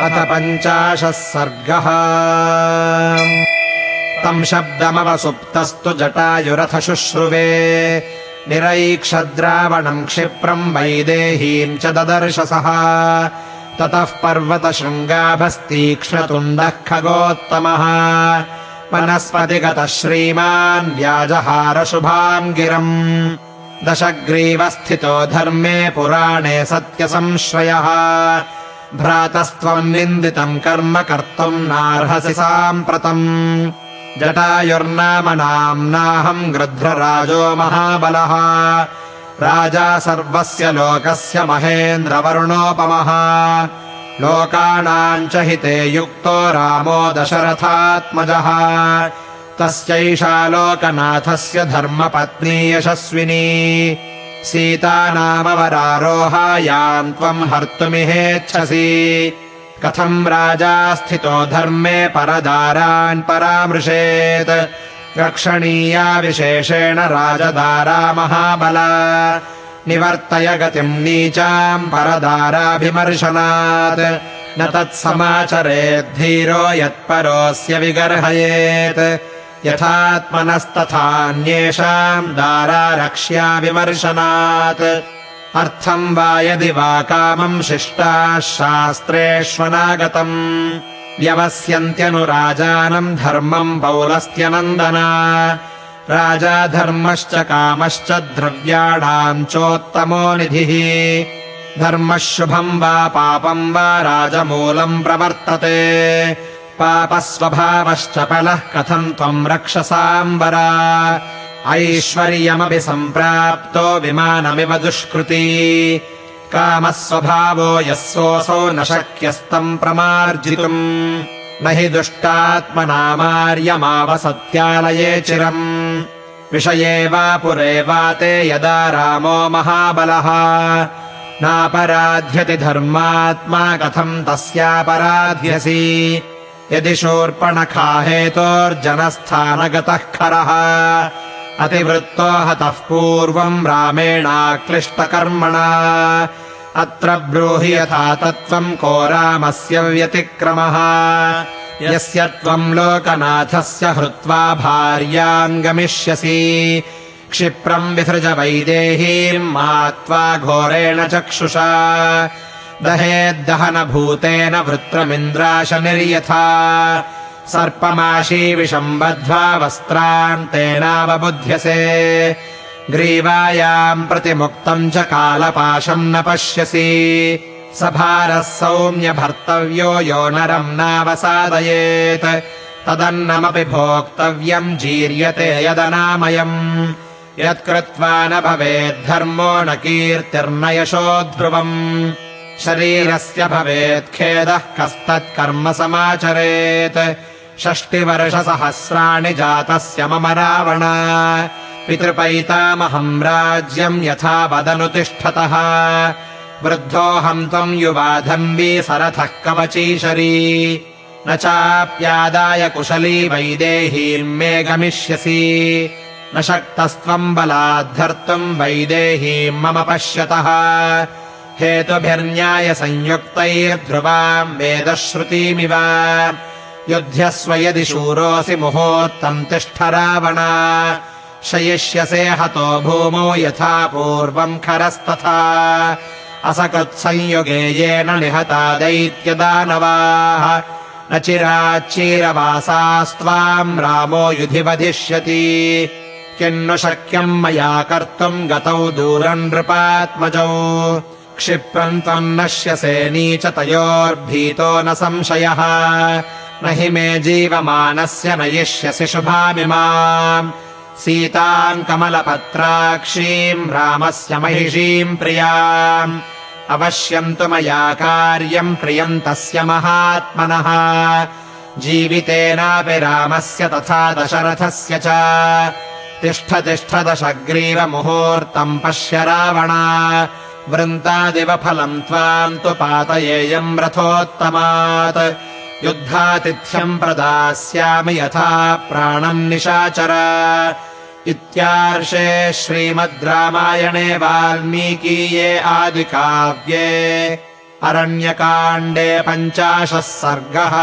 अथ पञ्चाशः सर्गः। तम् शब्दमवसुप्तस्तु जटायुरथ शुश्रुवे निरैक्षद्रावणम् क्षिप्रम् वैदेहीम् च ददर्शसः ततः पर्वतशृङ्गाभस्तीक्ष्णतुण्डः खगोत्तमः। वनस्पतिगतः श्रीमान् व्याजहारशुभाम् गिरम्। दशग्रीवस्थितो धर्मे पुराणे सत्यसंश्रयः भ्रातस्त्वम् निन्दितम् कर्म कर्तुम् नार्हसि साम्प्रतम्। जटायुर्नाम नाम्नाहम् गृध्रराजो महाबलः। राजा सर्वस्य लोकस्य महेन्द्रवरुणोपमः। लोकानाम् च हिते युक्तो रामो दशरथात्मजः। तस्यैषा लोकनाथस्य धर्मपत्नी यशस्विनी सीता नामवरारोहायाम् त्वम् हर्तुमिहेच्छसि। कथम् राजा स्थितो धर्मे परदारान् परामृशेत् रक्षणीया विशेषेण राजदारा महाबला। निवर्तय गतिम् नीचाम् परदाराभिमर्शनात्। न तत्समाचरेद्धीरो यत्परोऽस्य विगर्हयेत् यथात्मनस्तथान्येषाम् दारारक्ष्या विमर्शनात् अर्थम् वा यदि वा कामम् शिष्टाः शास्त्रेष्वनागतम् व्यवस्यन्त्यनुराजानम् धर्मम् पौलस्त्यनन्दना। राजा धर्मश्च कामश्च द्रव्याणाम् चोत्तमो निधिः। धर्मः शुभम् वा पापम् वा राजमूलम् प्रवर्तते पापस्वभावश्च पलः कथम् त्वम् रक्षसाम्बरा। ऐश्वर्यमपि सम्प्राप्तो विमानमिव दुष्कृती। कामस्वभावो यस्योऽसौ न शक्यस्तम् प्रमार्जितुम्। न हि दुष्टात्मनामार्यमावसत्यालये चिरम्। विषये वा पुरे वा ते यदा रामो महाबलः। नापराध्यति धर्मात्मा कथम् तस्यापराध्यसि यदि शूर्पणखा हेतोर्जनस्थानगतः खरः अतिवृत्तो हतः पूर्वम् रामेणाक्लिष्टकर्मणा। अत्र ब्रूहि यथा तत्त्वम् को रामस्य व्यतिक्रमः। यस्य त्वम् लोकनाथस्य हृत्वा भार्याम् गमिष्यसि। क्षिप्रम् विसृज वैदेहीम् मात्वा घोरेण चक्षुषा दहेद्दहनभूतेन वृत्रमिन्द्राशनिर्यथा सर्पमाशीविषम् बद्ध्वा वस्त्रान्तेनावबुध्यसे। ग्रीवायाम् प्रतिमुक्तम् च कालपाशम् न पश्यसि। सभारः सौम्यभर्तव्यो यो नरम् नावसादयेत्। तदन्नमपि भोक्तव्यम् जीर्यते यदनामयम्। यत्कृत्वा न भवेद्धर्मो न कीर्तिर्न यशो ध्रुवम् शरीरस्य भवेत् खेदः कस्तत्कर्म समाचरेत्। षष्टिवर्षसहस्राणि जातस्य मम रावण। पितृपैतामहम् राज्यम् यथा वदनुतिष्ठतः। वृद्धोऽहम् त्वम् युवाधम्बी सरथः कवचीशरी। न चाप्यादाय कुशली वैदेहीम् मे गमिष्यसि। न शक्तस्त्वम् बलाद्धर्तुम् वैदेहीम् मम पश्यतः हेतुभिर्न्यायसंयुक्तैर्ध्रुवाम् वेदश्रुतीमिव। युध्यस्व यदि शूरोऽसि मुहूर्तम् तिष्ठ रावण शयिष्यसे हतो भूमौ यथा पूर्वम् खरस्तथा। असकृत्संयुगे येन निहता दैत्यदानवाः। न चिराच्चीरवासास्त्वाम् रामो युधि वधिष्यति किन्नु शक्यम् मया कर्तुम् गतौ दूरम् नृपात्मजौ क्षिप्रम् त्वम् नश्यसे नीच तयोर्भीतो न संशयः। न हि मे जीवमानस्य नयिष्यसि शुभामिमाम्। सीताम् कमलपत्राक्षीम् रामस्य महिषीम् प्रियाम्। अवश्यम् तु मया कार्यम् प्रियम् तस्य महात्मनः। जीवितेनापि रामस्य तथा दशरथस्य च। तिष्ठ तिष्ठ दशग्रीवमुहूर्तम् पश्य रावण वृन्तादिव फलम् त्वाम् तु पातयेयम् रथोत्तमात्। युद्धातिथ्यम् प्रदास्यामि यथा प्राणम् निशाचर। इत्यार्षे श्रीमद् रामायणे वाल्मीकीये आदिकाव्ये अरण्यकाण्डे पञ्चाशः सर्गः